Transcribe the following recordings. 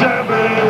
Seven.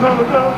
não, não.